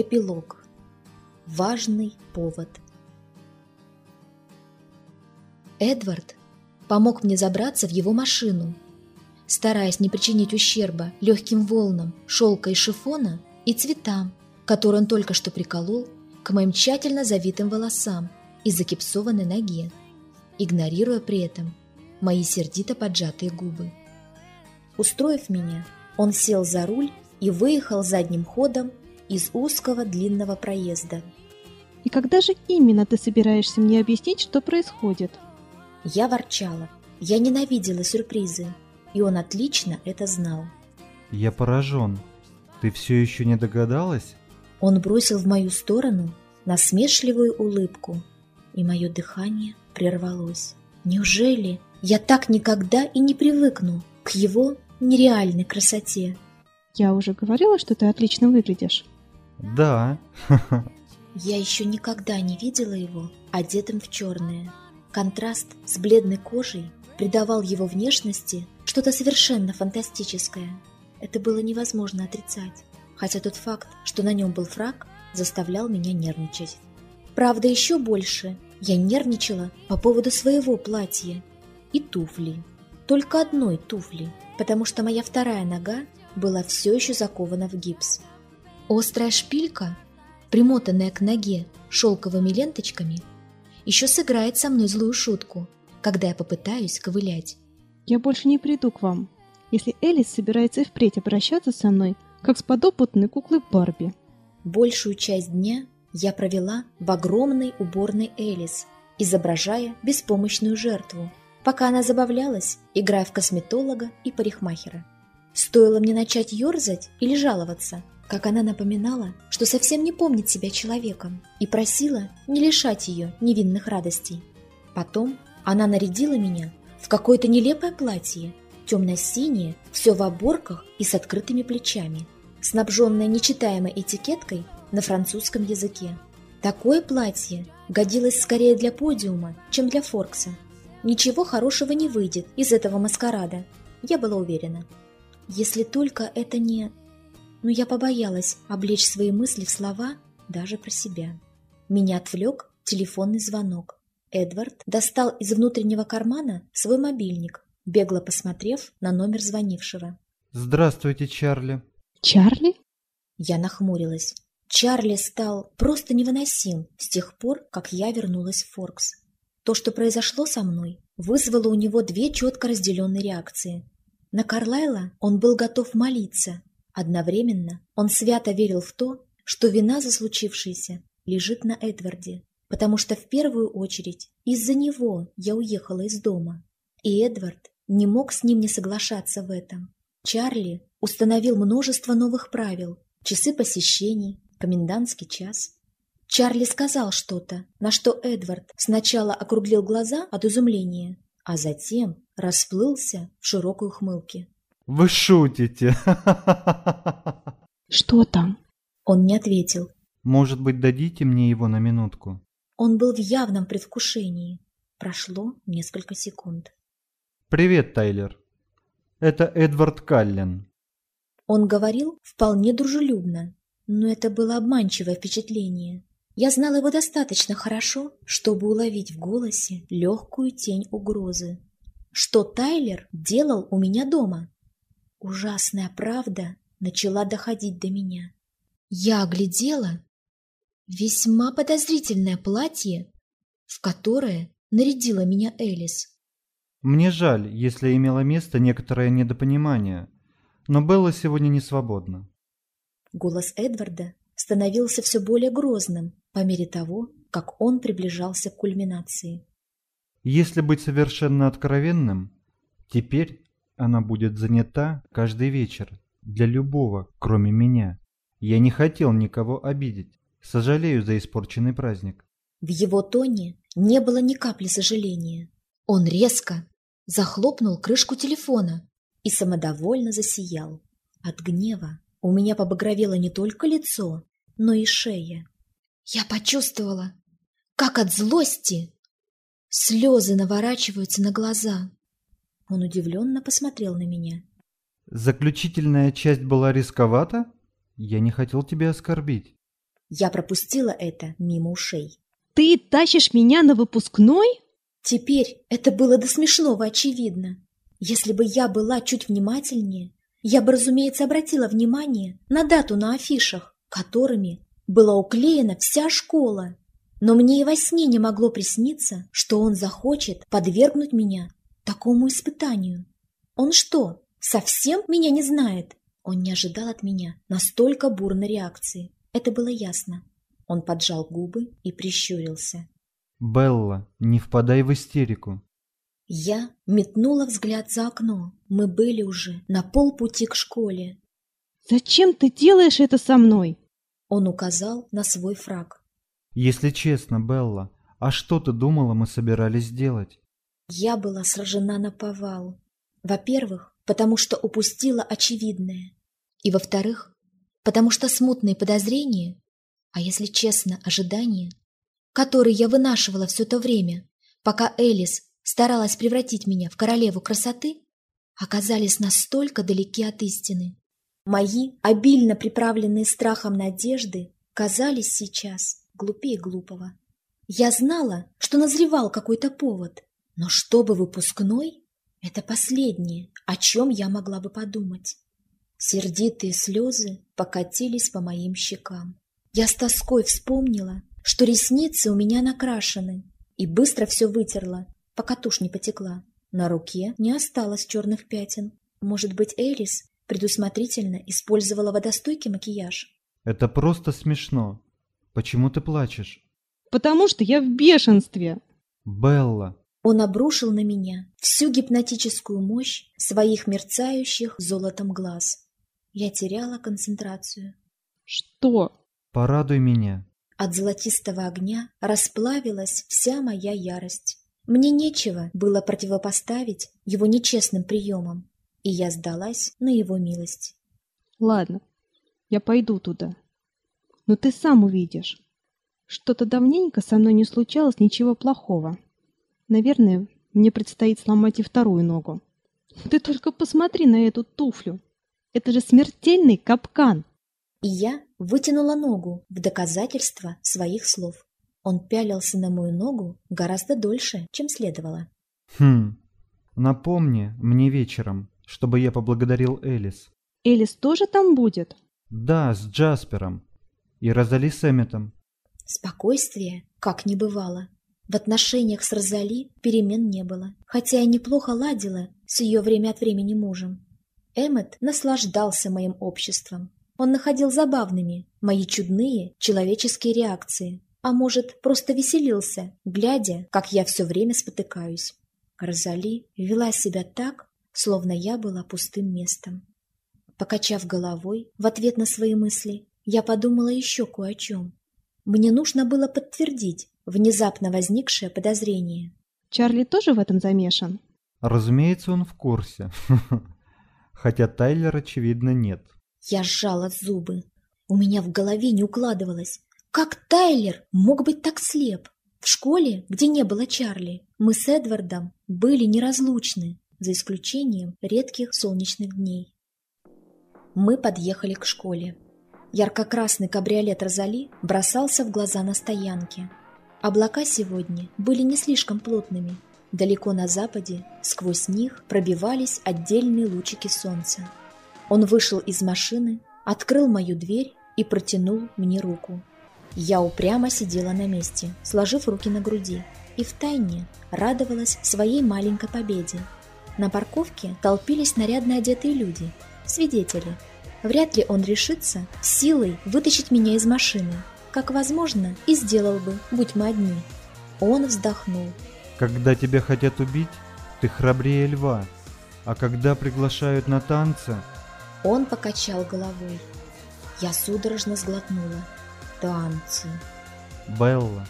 Эпилог. Важный повод. Эдвард помог мне забраться в его машину. Стараясь не причинить ущерба легким волнам шелка и шифона и цветам, которые он только что приколол к моим тщательно завитым волосам и закипсованной ноге, игнорируя при этом мои сердито поджатые губы. Устроив меня, он сел за руль и выехал задним ходом из узкого длинного проезда. И когда же именно ты собираешься мне объяснить, что происходит? Я ворчала. Я ненавидела сюрпризы, и он отлично это знал. Я поражен. Ты все еще не догадалась? Он бросил в мою сторону насмешливую улыбку, и мое дыхание прервалось. Неужели я так никогда и не привыкну к его нереальной красоте? Я уже говорила, что ты отлично выглядишь. Да. Я еще никогда не видела его одетым в черное. Контраст с бледной кожей придавал его внешности что-то совершенно фантастическое. Это было невозможно отрицать, хотя тот факт, что на нем был фраг, заставлял меня нервничать. Правда, еще больше я нервничала по поводу своего платья и туфли. Только одной туфли, потому что моя вторая нога была все еще закована в гипс. Острая шпилька, примотанная к ноге шелковыми ленточками, еще сыграет со мной злую шутку, когда я попытаюсь ковылять. Я больше не приду к вам, если Элис собирается и впредь обращаться со мной, как с подопытной куклой Барби. Большую часть дня я провела в огромной уборной Элис, изображая беспомощную жертву, пока она забавлялась, играя в косметолога и парикмахера. Стоило мне начать ерзать или жаловаться, как она напоминала, что совсем не помнит себя человеком и просила не лишать ее невинных радостей. Потом она нарядила меня в какое-то нелепое платье, темно-синее, все в оборках и с открытыми плечами, снабженное нечитаемой этикеткой на французском языке. Такое платье годилось скорее для подиума, чем для Форкса. Ничего хорошего не выйдет из этого маскарада, я была уверена. Если только это не... Но я побоялась облечь свои мысли в слова даже про себя. Меня отвлек телефонный звонок. Эдвард достал из внутреннего кармана свой мобильник, бегло посмотрев на номер звонившего. Здравствуйте, Чарли. Чарли? Я нахмурилась. Чарли стал просто невыносим с тех пор, как я вернулась в Форкс. То, что произошло со мной, вызвало у него две четко разделенные реакции. На Карлайла он был готов молиться. Одновременно он свято верил в то, что вина за случившееся лежит на Эдварде, потому что в первую очередь из-за него я уехала из дома. И Эдвард не мог с ним не соглашаться в этом. Чарли установил множество новых правил, часы посещений, комендантский час. Чарли сказал что-то, на что Эдвард сначала округлил глаза от изумления, а затем расплылся в широкой ухмылке. Вы шутите. Что там? Он не ответил. Может быть, дадите мне его на минутку? Он был в явном предвкушении. Прошло несколько секунд. Привет, Тайлер. Это Эдвард Каллен. Он говорил вполне дружелюбно, но это было обманчивое впечатление. Я знала его достаточно хорошо, чтобы уловить в голосе легкую тень угрозы. Что Тайлер делал у меня дома? Ужасная правда начала доходить до меня. Я оглядела весьма подозрительное платье, в которое нарядила меня Элис. Мне жаль, если имело место некоторое недопонимание, но Белла сегодня не свободна. Голос Эдварда становился все более грозным по мере того, как он приближался к кульминации. Если быть совершенно откровенным, теперь она будет занята каждый вечер для любого, кроме меня. Я не хотел никого обидеть. Сожалею за испорченный праздник. В его тоне не было ни капли сожаления. Он резко захлопнул крышку телефона и самодовольно засиял. От гнева у меня побагровело не только лицо, но и шея. Я почувствовала, как от злости слезы наворачиваются на глаза. Он удивленно посмотрел на меня. Заключительная часть была рисковата? Я не хотел тебя оскорбить. Я пропустила это мимо ушей. Ты тащишь меня на выпускной? Теперь это было до смешного очевидно. Если бы я была чуть внимательнее, я бы, разумеется, обратила внимание на дату на афишах, которыми была уклеена вся школа. Но мне и во сне не могло присниться, что он захочет подвергнуть меня такому испытанию. Он что, совсем меня не знает? Он не ожидал от меня настолько бурной реакции. Это было ясно. Он поджал губы и прищурился. «Белла, не впадай в истерику. Я метнула взгляд за окно. Мы были уже на полпути к школе. Зачем ты делаешь это со мной? Он указал на свой фраг. Если честно, Белла, а что ты думала, мы собирались делать? Я была сражена на повал. Во-первых, потому что упустила очевидное. И во-вторых, потому что смутные подозрения, а если честно, ожидания, которые я вынашивала все то время, пока Элис старалась превратить меня в королеву красоты, оказались настолько далеки от истины. Мои, обильно приправленные страхом надежды, казались сейчас глупее глупого. Я знала, что назревал какой-то повод, но чтобы выпускной, это последнее, о чем я могла бы подумать. Сердитые слезы покатились по моим щекам. Я с тоской вспомнила, что ресницы у меня накрашены, и быстро все вытерла, пока тушь не потекла. На руке не осталось черных пятен. Может быть, Элис предусмотрительно использовала водостойкий макияж? Это просто смешно. Почему ты плачешь? Потому что я в бешенстве. Белла. Он обрушил на меня всю гипнотическую мощь своих мерцающих золотом глаз. Я теряла концентрацию. Что? Порадуй меня. От золотистого огня расплавилась вся моя ярость. Мне нечего было противопоставить его нечестным приемам, и я сдалась на его милость. Ладно, я пойду туда. Но ты сам увидишь. Что-то давненько со мной не случалось ничего плохого. Наверное, мне предстоит сломать и вторую ногу. Ты только посмотри на эту туфлю. Это же смертельный капкан. И я вытянула ногу в доказательство своих слов. Он пялился на мою ногу гораздо дольше, чем следовало. Хм, напомни мне вечером, чтобы я поблагодарил Элис. Элис тоже там будет? Да, с Джаспером. И Розали с Эмметом. Спокойствие, как не бывало. В отношениях с Розали перемен не было, хотя я неплохо ладила с ее время от времени мужем. Эммет наслаждался моим обществом. Он находил забавными мои чудные человеческие реакции а может, просто веселился, глядя, как я все время спотыкаюсь. Розали вела себя так, словно я была пустым местом. Покачав головой в ответ на свои мысли, я подумала еще кое о чем. Мне нужно было подтвердить внезапно возникшее подозрение. Чарли тоже в этом замешан? Разумеется, он в курсе. Хотя Тайлер, очевидно, нет. Я сжала зубы. У меня в голове не укладывалось, как Тайлер мог быть так слеп? В школе, где не было Чарли, мы с Эдвардом были неразлучны, за исключением редких солнечных дней. Мы подъехали к школе. Ярко-красный кабриолет Розали бросался в глаза на стоянке. Облака сегодня были не слишком плотными. Далеко на западе, сквозь них, пробивались отдельные лучики солнца. Он вышел из машины, открыл мою дверь и протянул мне руку. Я упрямо сидела на месте, сложив руки на груди, и втайне радовалась своей маленькой победе. На парковке толпились нарядно одетые люди, свидетели. Вряд ли он решится силой вытащить меня из машины, как, возможно, и сделал бы, будь мы одни. Он вздохнул. Когда тебя хотят убить, ты храбрее льва, а когда приглашают на танцы... Он покачал головой. Я судорожно сглотнула танцы. Белла,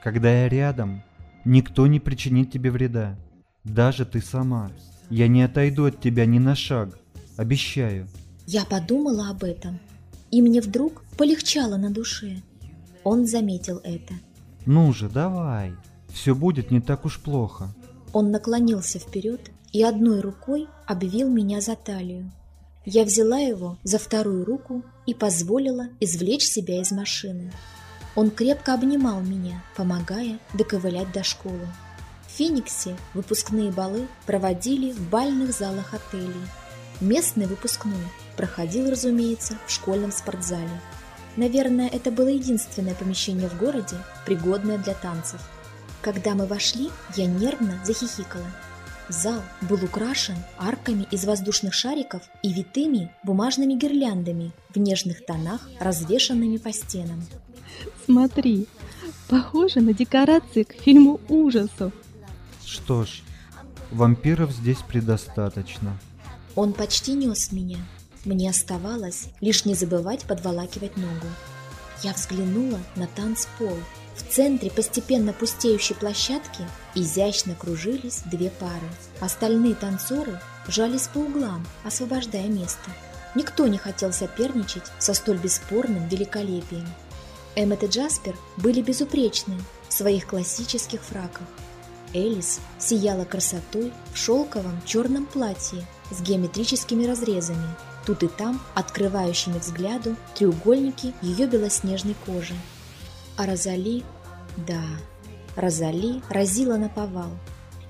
когда я рядом, никто не причинит тебе вреда. Даже ты сама. Я не отойду от тебя ни на шаг. Обещаю. Я подумала об этом, и мне вдруг полегчало на душе. Он заметил это. Ну же, давай. Все будет не так уж плохо. Он наклонился вперед и одной рукой обвил меня за талию. Я взяла его за вторую руку и позволила извлечь себя из машины. Он крепко обнимал меня, помогая доковылять до школы. В Фениксе выпускные балы проводили в бальных залах отелей. Местный выпускной проходил, разумеется, в школьном спортзале. Наверное, это было единственное помещение в городе, пригодное для танцев. Когда мы вошли, я нервно захихикала. Зал был украшен арками из воздушных шариков и витыми бумажными гирляндами в нежных тонах, развешанными по стенам. Смотри, похоже на декорации к фильму ужасов. Что ж, вампиров здесь предостаточно. Он почти нес меня. Мне оставалось лишь не забывать подволакивать ногу. Я взглянула на танцпол, в центре постепенно пустеющей площадки изящно кружились две пары. Остальные танцоры жались по углам, освобождая место. Никто не хотел соперничать со столь бесспорным великолепием. Эммет и Джаспер были безупречны в своих классических фраках. Элис сияла красотой в шелковом черном платье с геометрическими разрезами, тут и там открывающими взгляду треугольники ее белоснежной кожи. А Розали... Да, Розали разила на повал.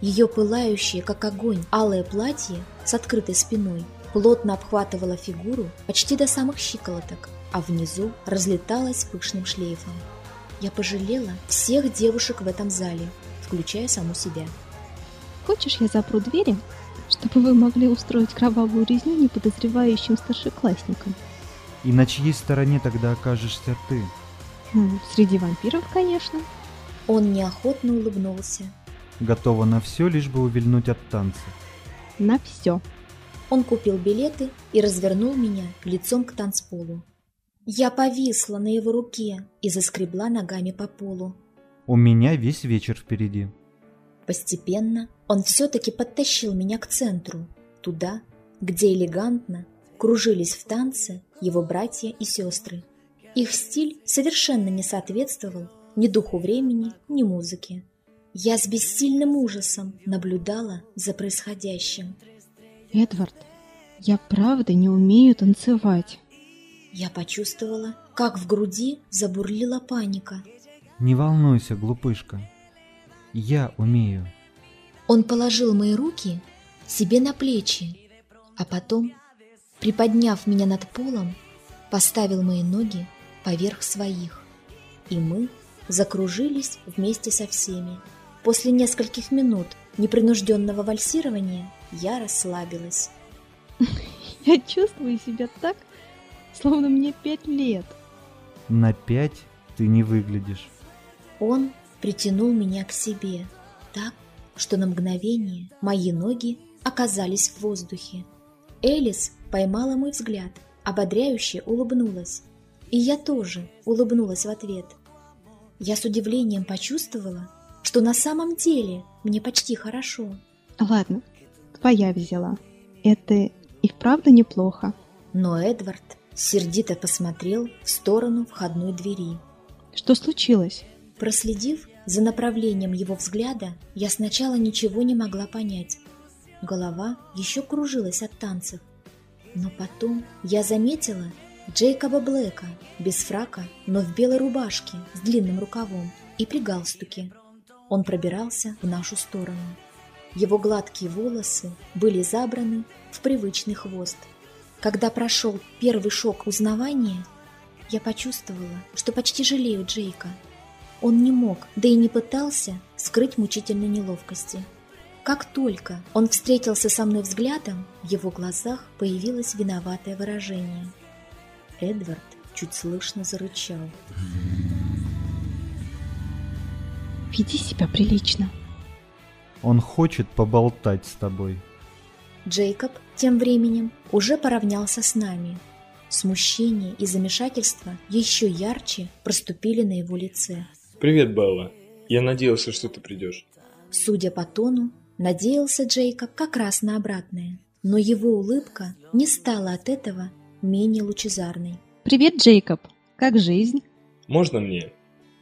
Ее пылающее, как огонь, алое платье с открытой спиной плотно обхватывало фигуру почти до самых щиколоток, а внизу разлеталось пышным шлейфом. Я пожалела всех девушек в этом зале, включая саму себя. Хочешь, я запру двери, чтобы вы могли устроить кровавую резню неподозревающим старшеклассникам? И на чьей стороне тогда окажешься ты? Среди вампиров, конечно. Он неохотно улыбнулся. Готова на все, лишь бы увильнуть от танца. На все. Он купил билеты и развернул меня лицом к танцполу. Я повисла на его руке и заскребла ногами по полу. У меня весь вечер впереди. Постепенно он все-таки подтащил меня к центру, туда, где элегантно кружились в танце его братья и сестры. Их стиль совершенно не соответствовал ни духу времени, ни музыке. Я с бессильным ужасом наблюдала за происходящим. Эдвард, я правда не умею танцевать. Я почувствовала, как в груди забурлила паника. Не волнуйся, глупышка. Я умею. Он положил мои руки себе на плечи, а потом, приподняв меня над полом, поставил мои ноги поверх своих. И мы закружились вместе со всеми. После нескольких минут непринужденного вальсирования я расслабилась. Я чувствую себя так, словно мне пять лет. На пять ты не выглядишь. Он притянул меня к себе так, что на мгновение мои ноги оказались в воздухе. Элис поймала мой взгляд, ободряюще улыбнулась. И я тоже улыбнулась в ответ. Я с удивлением почувствовала, что на самом деле мне почти хорошо. Ладно, твоя взяла. Это и вправду неплохо. Но Эдвард сердито посмотрел в сторону входной двери. Что случилось? Проследив за направлением его взгляда, я сначала ничего не могла понять. Голова еще кружилась от танцев. Но потом я заметила Джейкоба Блэка, без фрака, но в белой рубашке с длинным рукавом и при галстуке. Он пробирался в нашу сторону. Его гладкие волосы были забраны в привычный хвост. Когда прошел первый шок узнавания, я почувствовала, что почти жалею Джейка. Он не мог, да и не пытался скрыть мучительной неловкости. Как только он встретился со мной взглядом, в его глазах появилось виноватое выражение. Эдвард чуть слышно зарычал. Веди себя прилично. Он хочет поболтать с тобой. Джейкоб тем временем уже поравнялся с нами. Смущение и замешательство еще ярче проступили на его лице. Привет, Белла. Я надеялся, что ты придешь. Судя по тону, надеялся Джейкоб как раз на обратное. Но его улыбка не стала от этого менее лучезарной. Привет, Джейкоб. Как жизнь? Можно мне?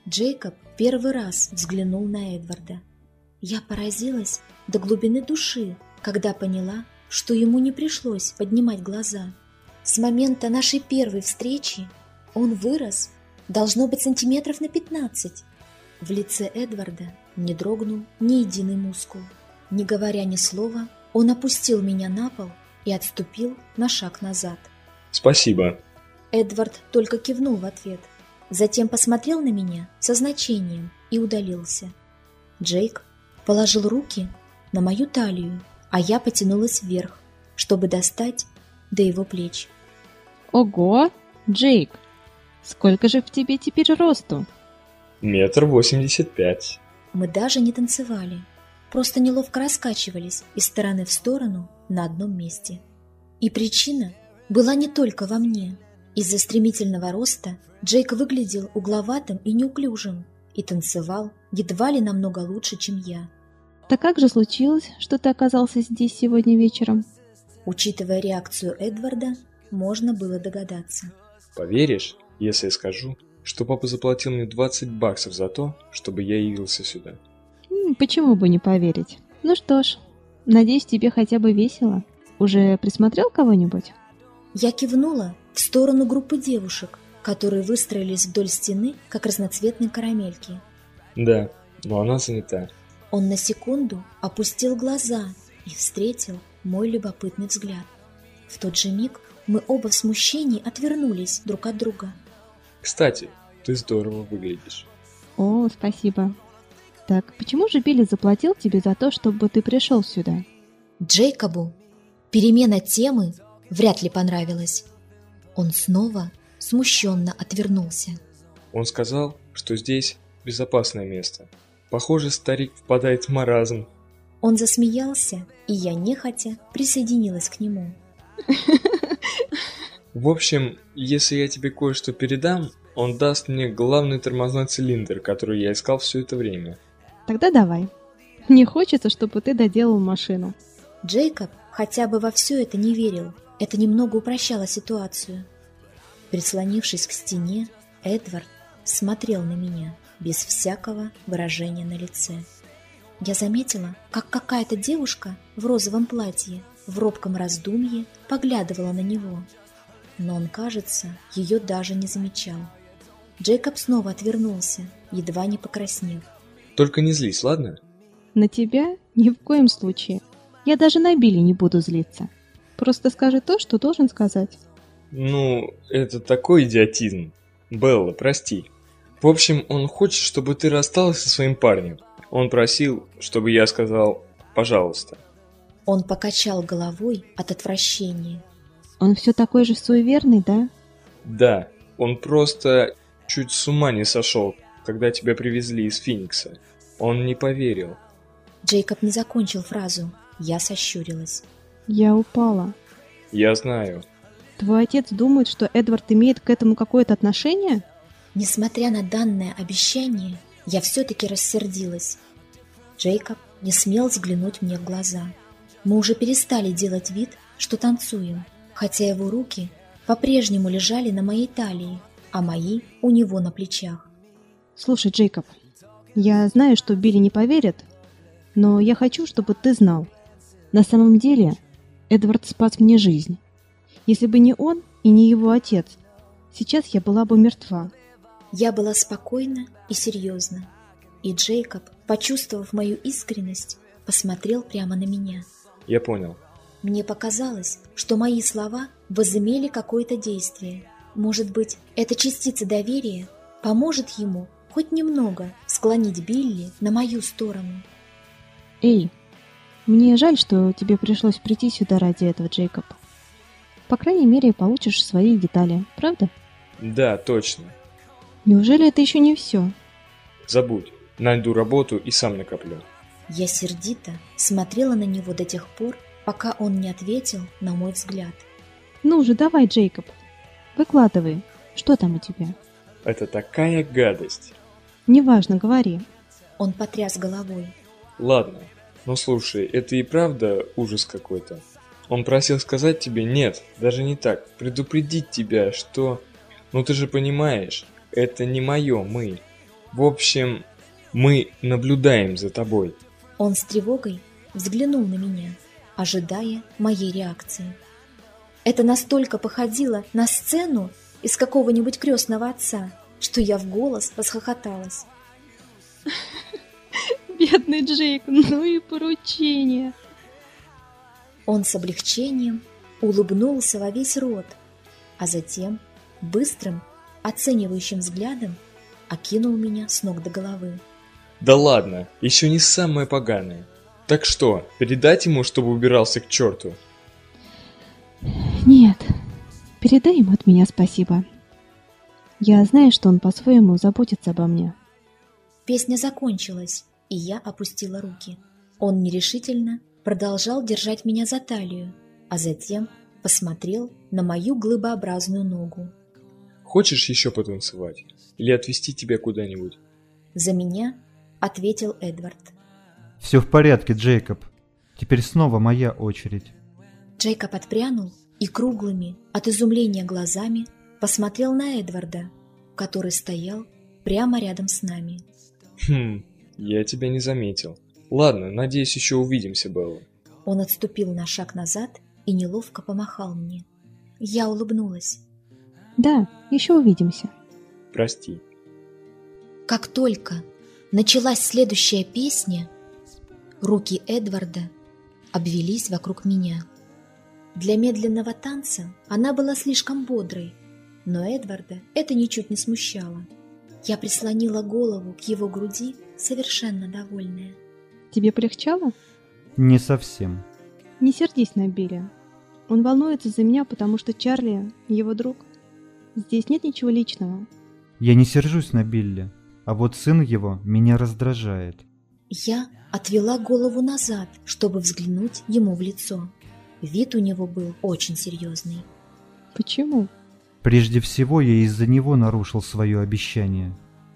Джейкоб первый раз взглянул на Эдварда. Я поразилась до глубины души, когда поняла, что ему не пришлось поднимать глаза. С момента нашей первой встречи он вырос, должно быть, сантиметров на пятнадцать. В лице Эдварда не дрогнул ни единый мускул. Не говоря ни слова, он опустил меня на пол и отступил на шаг назад. Спасибо. Эдвард только кивнул в ответ, затем посмотрел на меня со значением и удалился. Джейк положил руки на мою талию, а я потянулась вверх, чтобы достать до его плеч. Ого, Джейк, сколько же в тебе теперь росту? Метр восемьдесят пять. Мы даже не танцевали, просто неловко раскачивались из стороны в сторону на одном месте. И причина была не только во мне. Из-за стремительного роста Джейк выглядел угловатым и неуклюжим и танцевал едва ли намного лучше, чем я. Так как же случилось, что ты оказался здесь сегодня вечером? Учитывая реакцию Эдварда, можно было догадаться. Поверишь, если я скажу, что папа заплатил мне 20 баксов за то, чтобы я явился сюда? Почему бы не поверить? Ну что ж, надеюсь, тебе хотя бы весело. Уже присмотрел кого-нибудь? Я кивнула в сторону группы девушек, которые выстроились вдоль стены, как разноцветные карамельки. Да, но она занята. Он на секунду опустил глаза и встретил мой любопытный взгляд. В тот же миг мы оба в смущении отвернулись друг от друга. Кстати, ты здорово выглядишь. О, спасибо. Так, почему же Билли заплатил тебе за то, чтобы ты пришел сюда? Джейкобу перемена темы вряд ли понравилась. Он снова смущенно отвернулся. Он сказал, что здесь безопасное место. Похоже, старик впадает в маразм. Он засмеялся, и я нехотя присоединилась к нему. В общем, если я тебе кое-что передам, он даст мне главный тормозной цилиндр, который я искал все это время. Тогда давай. Мне хочется, чтобы ты доделал машину. Джейкоб хотя бы во все это не верил. Это немного упрощало ситуацию. Прислонившись к стене, Эдвард смотрел на меня без всякого выражения на лице. Я заметила, как какая-то девушка в розовом платье в робком раздумье поглядывала на него. Но он, кажется, ее даже не замечал. Джейкоб снова отвернулся, едва не покраснев. Только не злись, ладно? На тебя ни в коем случае. Я даже на Билли не буду злиться. Просто скажи то, что должен сказать. Ну, это такой идиотизм. Белла, прости. В общем, он хочет, чтобы ты рассталась со своим парнем. Он просил, чтобы я сказал «пожалуйста». Он покачал головой от отвращения. Он все такой же суеверный, да? Да, он просто чуть с ума не сошел, когда тебя привезли из Феникса. Он не поверил. Джейкоб не закончил фразу. Я сощурилась. Я упала. Я знаю. Твой отец думает, что Эдвард имеет к этому какое-то отношение? Несмотря на данное обещание, я все-таки рассердилась. Джейкоб не смел взглянуть мне в глаза. Мы уже перестали делать вид, что танцуем, хотя его руки по-прежнему лежали на моей талии, а мои у него на плечах. Слушай, Джейкоб, я знаю, что Билли не поверит, но я хочу, чтобы ты знал. На самом деле, Эдвард спас мне жизнь. Если бы не он и не его отец, сейчас я была бы мертва. Я была спокойна и серьезна, и Джейкоб, почувствовав мою искренность, посмотрел прямо на меня. Я понял. Мне показалось, что мои слова возымели какое-то действие. Может быть, эта частица доверия поможет ему хоть немного склонить Билли на мою сторону. Эй, мне жаль, что тебе пришлось прийти сюда ради этого, Джейкоб. По крайней мере, получишь свои детали, правда? Да, точно. Неужели это еще не все? Забудь. Найду работу и сам накоплю. Я сердито смотрела на него до тех пор, пока он не ответил на мой взгляд. Ну же, давай, Джейкоб. Выкладывай. Что там у тебя? Это такая гадость. Неважно, говори. Он потряс головой. Ладно, но слушай, это и правда ужас какой-то. Он просил сказать тебе нет, даже не так, предупредить тебя, что... Ну ты же понимаешь, это не мое мы. В общем, мы наблюдаем за тобой. Он с тревогой взглянул на меня, ожидая моей реакции. Это настолько походило на сцену из какого-нибудь крестного отца, что я в голос расхохоталась. Бедный Джейк, ну и поручение. Он с облегчением улыбнулся во весь рот, а затем быстрым, оценивающим взглядом окинул меня с ног до головы. Да ладно, еще не самое поганое. Так что, передать ему, чтобы убирался к черту? Нет, передай ему от меня спасибо. Я знаю, что он по-своему заботится обо мне. Песня закончилась, и я опустила руки. Он нерешительно продолжал держать меня за талию, а затем посмотрел на мою глыбообразную ногу. Хочешь еще потанцевать? Или отвезти тебя куда-нибудь? За меня ответил Эдвард. Все в порядке, Джейкоб. Теперь снова моя очередь. Джейкоб отпрянул и круглыми от изумления глазами посмотрел на Эдварда, который стоял прямо рядом с нами. Хм, я тебя не заметил. Ладно, надеюсь, еще увидимся, Белла. Он отступил на шаг назад и неловко помахал мне. Я улыбнулась. Да, еще увидимся. Прости. Как только началась следующая песня, руки Эдварда обвелись вокруг меня. Для медленного танца она была слишком бодрой, но Эдварда это ничуть не смущало. Я прислонила голову к его груди, совершенно довольная. Тебе полегчало? Не совсем. Не сердись на Билли. Он волнуется за меня, потому что Чарли — его друг. Здесь нет ничего личного. Я не сержусь на Билли, а вот сын его меня раздражает. Я отвела голову назад, чтобы взглянуть ему в лицо. Вид у него был очень серьезный. Почему? Прежде всего, я из-за него нарушил свое обещание.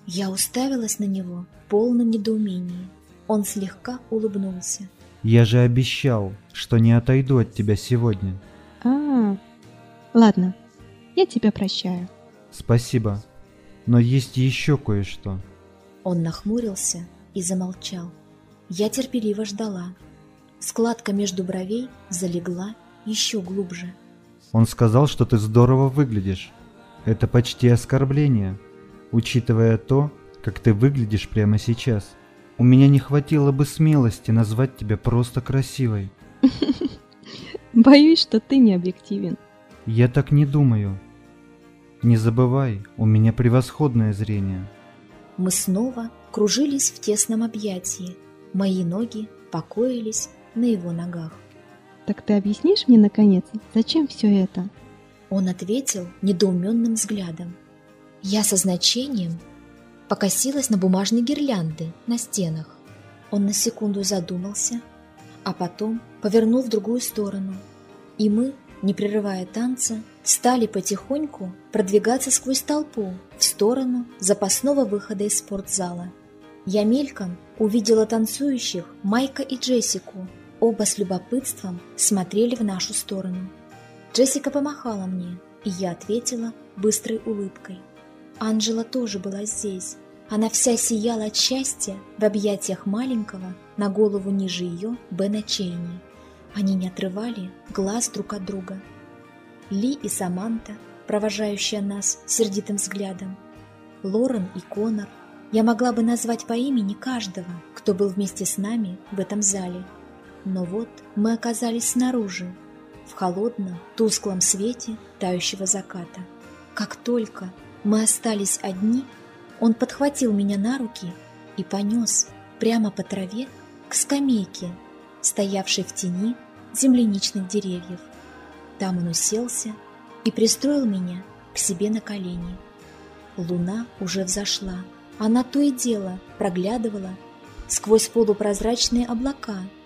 Я уставилась на него в полном недоумении. Он слегка улыбнулся. Я же обещал, что не отойду от тебя сегодня. А, -а, -а. ладно, я тебя прощаю. Спасибо, но есть еще кое-что. Он нахмурился и замолчал. Я терпеливо ждала. Складка между бровей залегла еще глубже. Он сказал, что ты здорово выглядишь. Это почти оскорбление, учитывая то, как ты выглядишь прямо сейчас. У меня не хватило бы смелости назвать тебя просто красивой. Боюсь, что ты не объективен. Я так не думаю. Не забывай, у меня превосходное зрение. Мы снова кружились в тесном объятии. Мои ноги покоились на его ногах. Так ты объяснишь мне, наконец, зачем все это? Он ответил недоуменным взглядом. Я со значением покосилась на бумажные гирлянды на стенах. Он на секунду задумался, а потом повернул в другую сторону. И мы, не прерывая танца, стали потихоньку продвигаться сквозь толпу в сторону запасного выхода из спортзала. Я мельком увидела танцующих Майка и Джессику, Оба с любопытством смотрели в нашу сторону. Джессика помахала мне, и я ответила быстрой улыбкой. Анжела тоже была здесь. Она вся сияла от счастья в объятиях маленького, на голову ниже ее, Бена Чейни. Они не отрывали глаз друг от друга. Ли и Саманта, провожающая нас сердитым взглядом. Лорен и Конор. Я могла бы назвать по имени каждого, кто был вместе с нами в этом зале – но вот мы оказались снаружи, в холодном, тусклом свете тающего заката. Как только мы остались одни, он подхватил меня на руки и понес прямо по траве к скамейке, стоявшей в тени земляничных деревьев. Там он уселся и пристроил меня к себе на колени. Луна уже взошла. Она то и дело проглядывала сквозь полупрозрачные облака –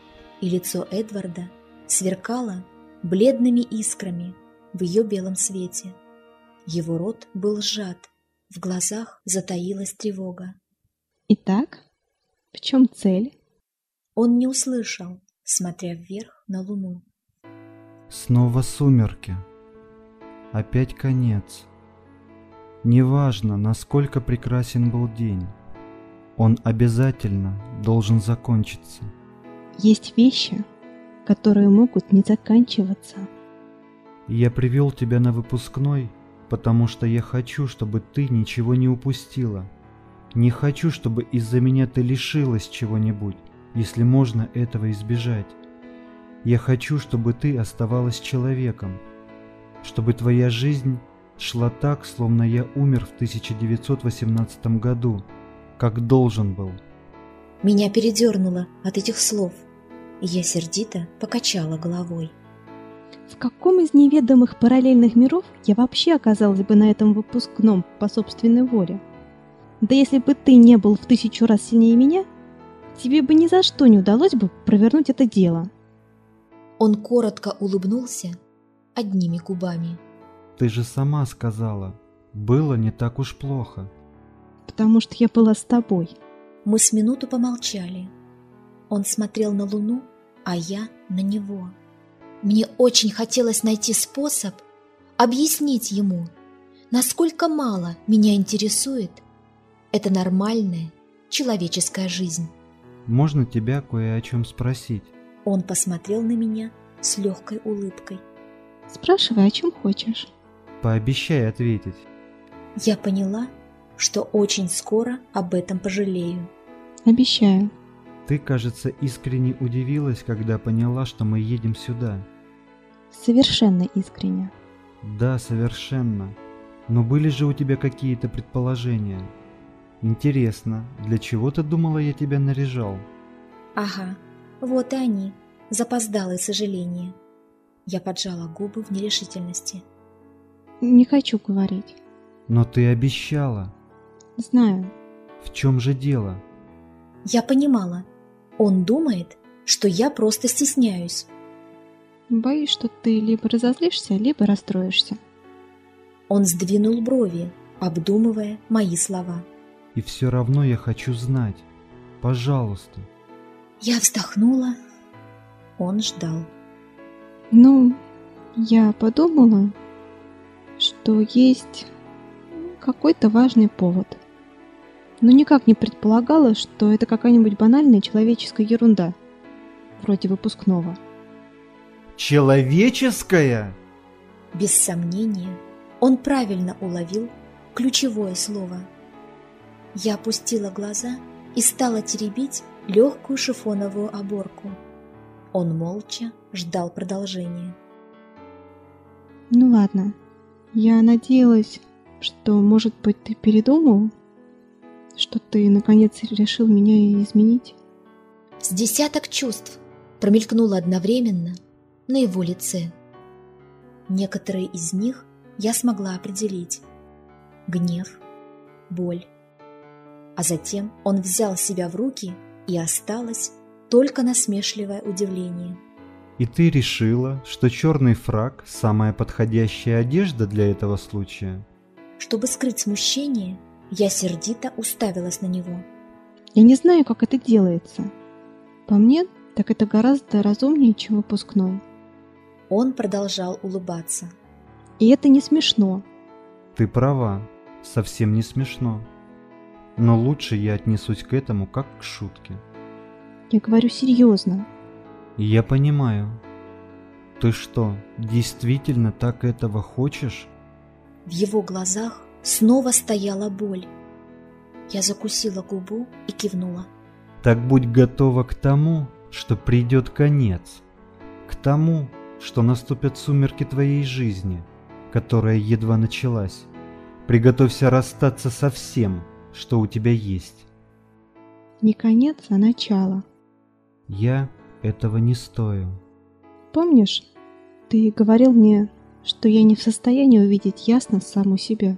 и лицо Эдварда сверкало бледными искрами в ее белом свете. Его рот был сжат, в глазах затаилась тревога. «Итак, в чем цель?» Он не услышал, смотря вверх на луну. Снова сумерки. Опять конец. Неважно, насколько прекрасен был день, он обязательно должен закончиться. Есть вещи, которые могут не заканчиваться. Я привел тебя на выпускной, потому что я хочу, чтобы ты ничего не упустила. Не хочу, чтобы из-за меня ты лишилась чего-нибудь, если можно этого избежать. Я хочу, чтобы ты оставалась человеком, чтобы твоя жизнь шла так, словно я умер в 1918 году, как должен был. Меня передернуло от этих слов, и я сердито покачала головой. В каком из неведомых параллельных миров я вообще оказалась бы на этом выпускном по собственной воле? Да если бы ты не был в тысячу раз сильнее меня, тебе бы ни за что не удалось бы провернуть это дело. Он коротко улыбнулся одними губами. Ты же сама сказала, было не так уж плохо. Потому что я была с тобой. Мы с минуту помолчали. Он смотрел на луну, а я на него. Мне очень хотелось найти способ объяснить ему, насколько мало меня интересует эта нормальная человеческая жизнь. Можно тебя кое о чем спросить? Он посмотрел на меня с легкой улыбкой. Спрашивай, о чем хочешь. Пообещай ответить. Я поняла, что очень скоро об этом пожалею. Обещаю. Ты, кажется, искренне удивилась, когда поняла, что мы едем сюда. Совершенно искренне. Да, совершенно. Но были же у тебя какие-то предположения? Интересно, для чего ты думала, я тебя наряжал? Ага, вот и они. Запоздалое сожаление. Я поджала губы в нерешительности. Не хочу говорить. Но ты обещала. Знаю. В чем же дело? Я понимала. Он думает, что я просто стесняюсь. Боюсь, что ты либо разозлишься, либо расстроишься. Он сдвинул брови, обдумывая мои слова. И все равно я хочу знать. Пожалуйста. Я вздохнула. Он ждал. Ну, я подумала, что есть какой-то важный повод. Но никак не предполагала, что это какая-нибудь банальная человеческая ерунда, вроде выпускного. Человеческая? Без сомнения, он правильно уловил ключевое слово. Я опустила глаза и стала теребить легкую шифоновую оборку. Он молча ждал продолжения. Ну ладно, я надеялась, что, может быть, ты передумал? Что ты, наконец, решил меня изменить? С десяток чувств промелькнуло одновременно на его лице. Некоторые из них я смогла определить. Гнев, боль. А затем он взял себя в руки, и осталось только насмешливое удивление. И ты решила, что черный фраг – самая подходящая одежда для этого случая? Чтобы скрыть смущение, я сердито уставилась на него. Я не знаю, как это делается. По мне, так это гораздо разумнее, чем выпускной. Он продолжал улыбаться. И это не смешно. Ты права, совсем не смешно. Но лучше я отнесусь к этому как к шутке. Я говорю серьезно. Я понимаю. Ты что, действительно так этого хочешь? В его глазах снова стояла боль. Я закусила губу и кивнула. Так будь готова к тому, что придет конец. К тому, что наступят сумерки твоей жизни, которая едва началась. Приготовься расстаться со всем, что у тебя есть. Не конец, а начало. Я этого не стою. Помнишь, ты говорил мне, что я не в состоянии увидеть ясно саму себя.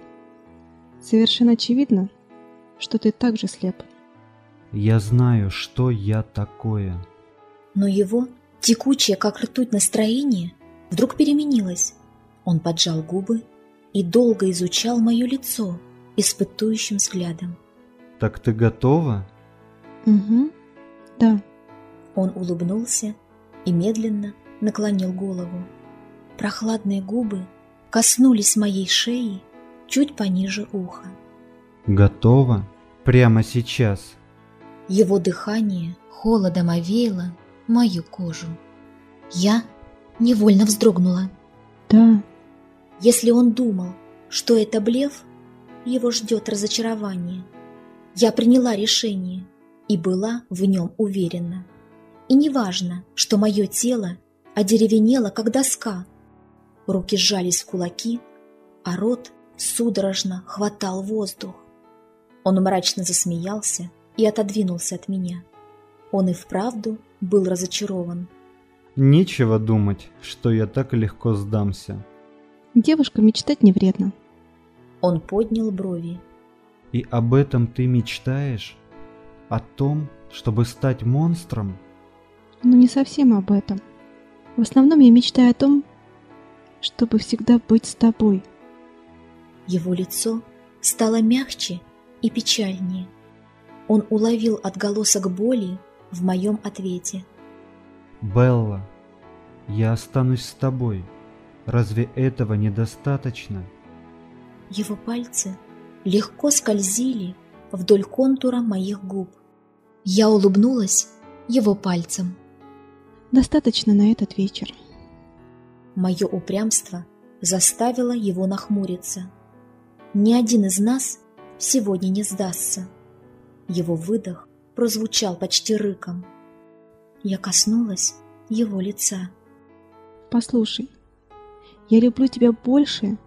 Совершенно очевидно, что ты также слеп. Я знаю, что я такое. Но его текучее, как ртуть настроение, вдруг переменилось. Он поджал губы и долго изучал мое лицо испытующим взглядом. Так ты готова? Угу, да. Он улыбнулся и медленно наклонил голову. Прохладные губы коснулись моей шеи чуть пониже уха. Готова? Прямо сейчас? Его дыхание холодом овеяло мою кожу. Я невольно вздрогнула. Да. Если он думал, что это блеф, его ждет разочарование. Я приняла решение и была в нем уверена. И неважно, что мое тело одеревенело, как доска. Руки сжались в кулаки, а рот судорожно хватал воздух. Он мрачно засмеялся и отодвинулся от меня. Он и вправду был разочарован. Нечего думать, что я так легко сдамся. Девушка мечтать не вредно. Он поднял брови. И об этом ты мечтаешь? О том, чтобы стать монстром? Но не совсем об этом. В основном я мечтаю о том, чтобы всегда быть с тобой. Его лицо стало мягче и печальнее. Он уловил отголосок боли в моем ответе. Белла, я останусь с тобой. Разве этого недостаточно? Его пальцы легко скользили вдоль контура моих губ. Я улыбнулась его пальцем. Достаточно на этот вечер. Мое упрямство заставило его нахмуриться. Ни один из нас сегодня не сдастся. Его выдох прозвучал почти рыком. Я коснулась его лица. Послушай, я люблю тебя больше,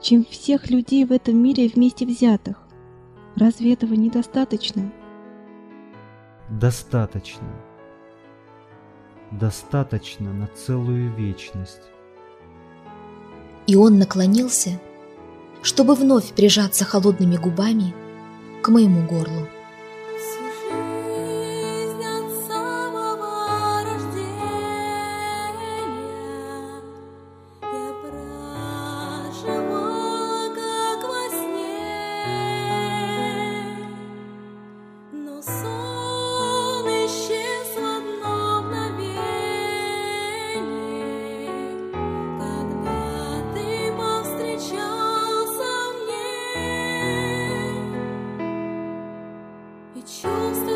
чем всех людей в этом мире вместе взятых. Разве этого недостаточно? Достаточно. Достаточно на целую вечность. И он наклонился, чтобы вновь прижаться холодными губами к моему горлу. Теряем не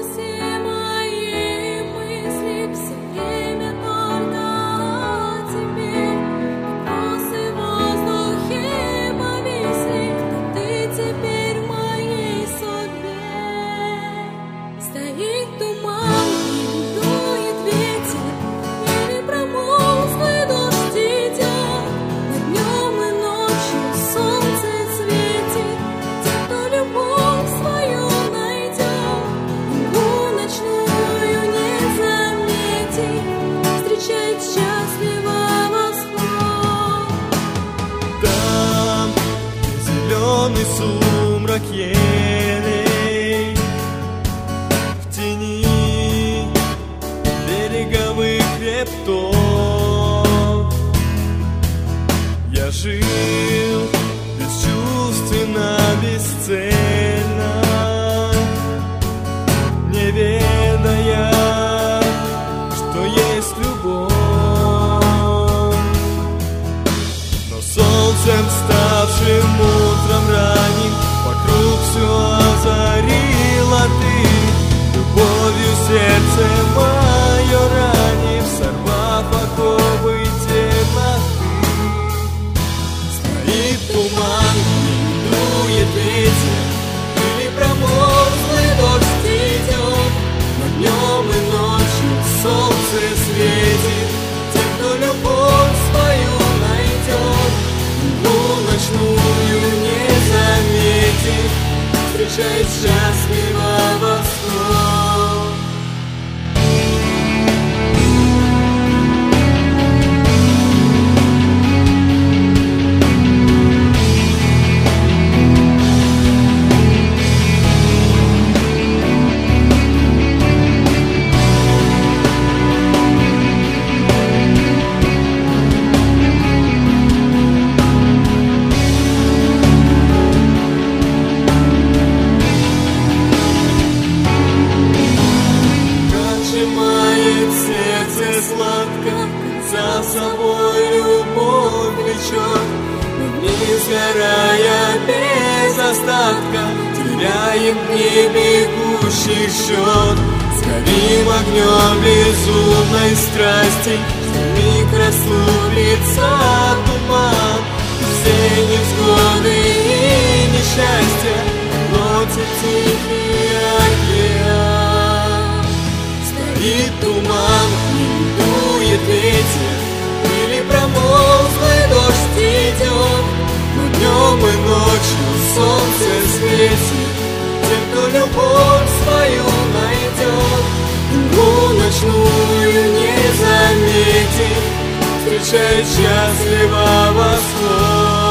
бегущий счет Сгорим огнем безумной страсти. Миг расступится туман. Все невзгоды и несчастья Ночью тихий океан. Стоит туман, не дует ветер Или промозглый дождь идет. Но днем и ночью солнце светит кто любовь свою найдет, полночную не заметит, встречает счастливо восход.